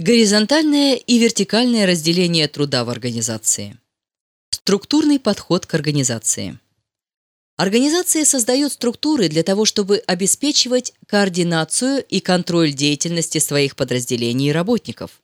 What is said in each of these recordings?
Горизонтальное и вертикальное разделение труда в организации. Структурный подход к организации. Организация создает структуры для того, чтобы обеспечивать координацию и контроль деятельности своих подразделений и работников.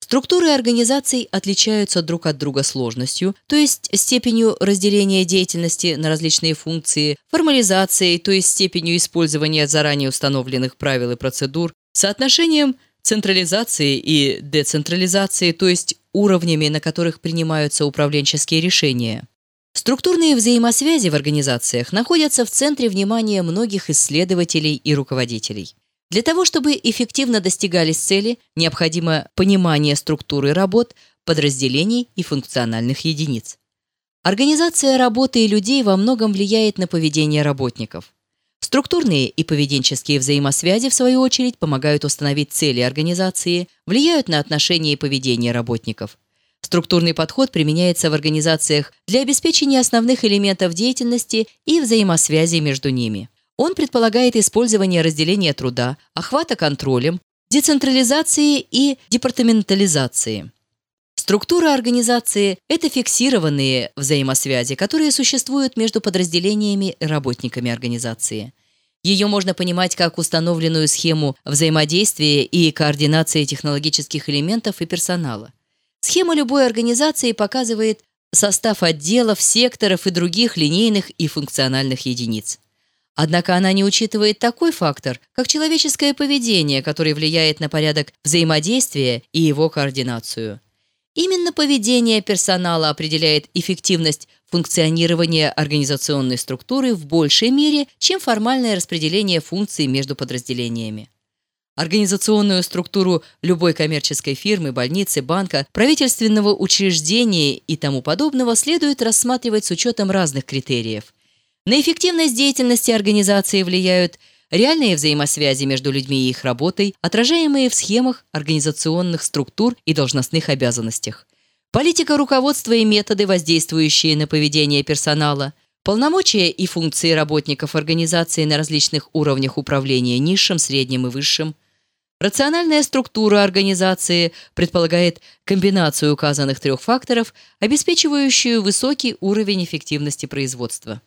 Структуры организаций отличаются друг от друга сложностью, то есть степенью разделения деятельности на различные функции, формализацией, то есть степенью использования заранее установленных правил и процедур, соотношением централизации и децентрализации, то есть уровнями, на которых принимаются управленческие решения. Структурные взаимосвязи в организациях находятся в центре внимания многих исследователей и руководителей. Для того, чтобы эффективно достигались цели, необходимо понимание структуры работ, подразделений и функциональных единиц. Организация работы и людей во многом влияет на поведение работников. Структурные и поведенческие взаимосвязи, в свою очередь, помогают установить цели организации, влияют на отношения и поведение работников. Структурный подход применяется в организациях для обеспечения основных элементов деятельности и взаимосвязи между ними. Он предполагает использование разделения труда, охвата контролем, децентрализации и департаментализации. Структура организации – это фиксированные взаимосвязи, которые существуют между подразделениями и работниками организации. Ее можно понимать как установленную схему взаимодействия и координации технологических элементов и персонала. Схема любой организации показывает состав отделов, секторов и других линейных и функциональных единиц. Однако она не учитывает такой фактор, как человеческое поведение, который влияет на порядок взаимодействия и его координацию. Именно поведение персонала определяет эффективность функционирования организационной структуры в большей мере, чем формальное распределение функций между подразделениями. Организационную структуру любой коммерческой фирмы, больницы, банка, правительственного учреждения и тому подобного следует рассматривать с учетом разных критериев – на эффективность деятельности организации влияют реальные взаимосвязи между людьми и их работой, отражаемые в схемах организационных структур и должностных обязанностях. Политика руководства и методы, воздействующие на поведение персонала, полномочия и функции работников организации на различных уровнях управления низшим, средним и высшим, Рациональная структура организации предполагает комбинацию указанных трех факторов, обеспечивающую высокий уровень эффективности производства.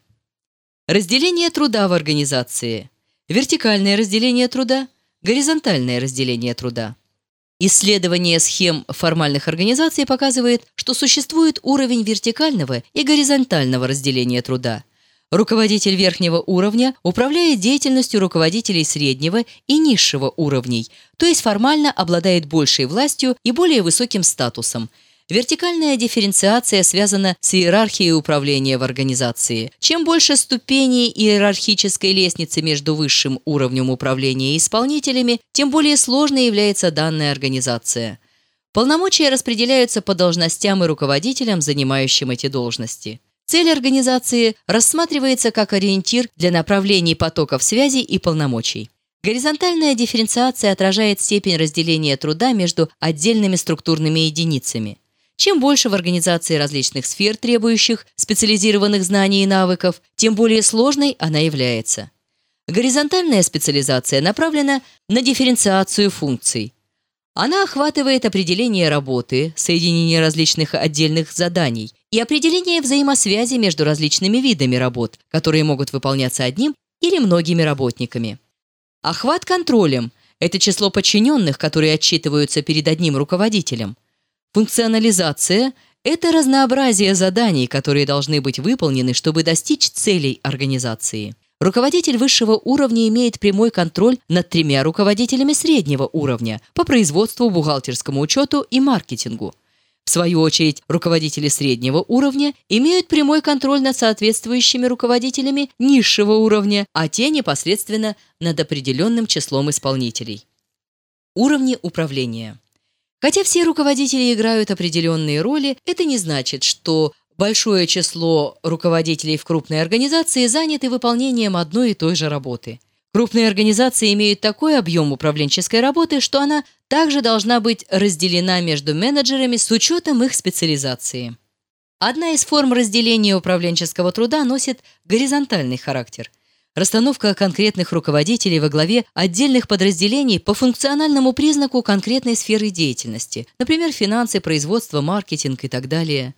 Разделение труда в организации. Вертикальное разделение труда, горизонтальное разделение труда. Исследование схем формальных организаций показывает, что существует уровень вертикального и горизонтального разделения труда. Руководитель верхнего уровня управляет деятельностью руководителей среднего и низшего уровней, то есть формально обладает большей властью и более высоким статусом – Вертикальная дифференциация связана с иерархией управления в организации. Чем больше ступеней иерархической лестницы между высшим уровнем управления и исполнителями, тем более сложной является данная организация. Полномочия распределяются по должностям и руководителям, занимающим эти должности. Цель организации рассматривается как ориентир для направлений потоков связи и полномочий. Горизонтальная дифференциация отражает степень разделения труда между отдельными структурными единицами. Чем больше в организации различных сфер, требующих специализированных знаний и навыков, тем более сложной она является. Горизонтальная специализация направлена на дифференциацию функций. Она охватывает определение работы, соединение различных отдельных заданий и определение взаимосвязи между различными видами работ, которые могут выполняться одним или многими работниками. Охват контролем – это число подчиненных, которые отчитываются перед одним руководителем. Функционализация – это разнообразие заданий, которые должны быть выполнены, чтобы достичь целей организации. Руководитель высшего уровня имеет прямой контроль над тремя руководителями среднего уровня по производству, бухгалтерскому учету и маркетингу. В свою очередь, руководители среднего уровня имеют прямой контроль над соответствующими руководителями низшего уровня, а те непосредственно над определенным числом исполнителей. Уровни управления. Хотя все руководители играют определенные роли, это не значит, что большое число руководителей в крупной организации заняты выполнением одной и той же работы. Крупные организации имеют такой объем управленческой работы, что она также должна быть разделена между менеджерами с учетом их специализации. Одна из форм разделения управленческого труда носит горизонтальный характер. Расстановка конкретных руководителей во главе отдельных подразделений по функциональному признаку конкретной сферы деятельности, например, финансы, производство, маркетинг и так далее.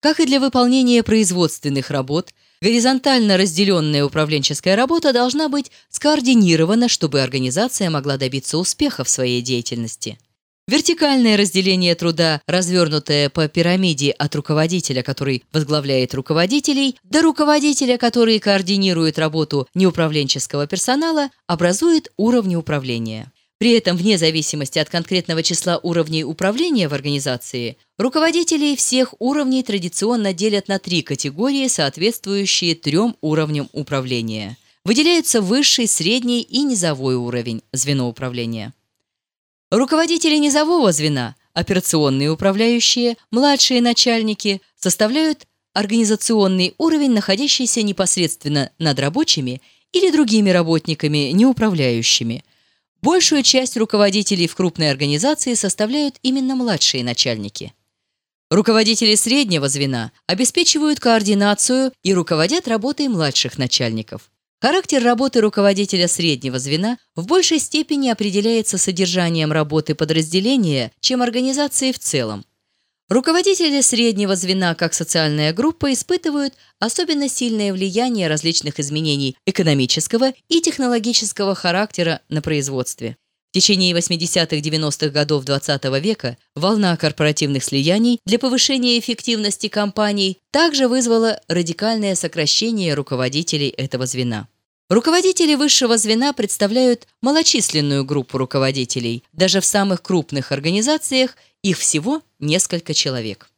Как и для выполнения производственных работ, горизонтально разделенная управленческая работа должна быть скоординирована, чтобы организация могла добиться успеха в своей деятельности. Вертикальное разделение труда, развернутое по пирамиде от руководителя, который возглавляет руководителей, до руководителя, который координирует работу неуправленческого персонала, образует уровни управления. При этом, вне зависимости от конкретного числа уровней управления в организации, руководителей всех уровней традиционно делят на три категории, соответствующие трем уровням управления. Выделяются высший, средний и низовой уровень звено управления. Руководители низового звена, операционные управляющие, младшие начальники составляют организационный уровень, находящийся непосредственно над рабочими или другими работниками, не управляющими. Большую часть руководителей в крупной организации составляют именно младшие начальники. Руководители среднего звена обеспечивают координацию и руководят работой младших начальников. Характер работы руководителя среднего звена в большей степени определяется содержанием работы подразделения, чем организацией в целом. Руководители среднего звена как социальная группа испытывают особенно сильное влияние различных изменений экономического и технологического характера на производстве. В течение 80-х-90-х годов XX -го века волна корпоративных слияний для повышения эффективности компаний также вызвала радикальное сокращение руководителей этого звена. Руководители высшего звена представляют малочисленную группу руководителей. Даже в самых крупных организациях их всего несколько человек.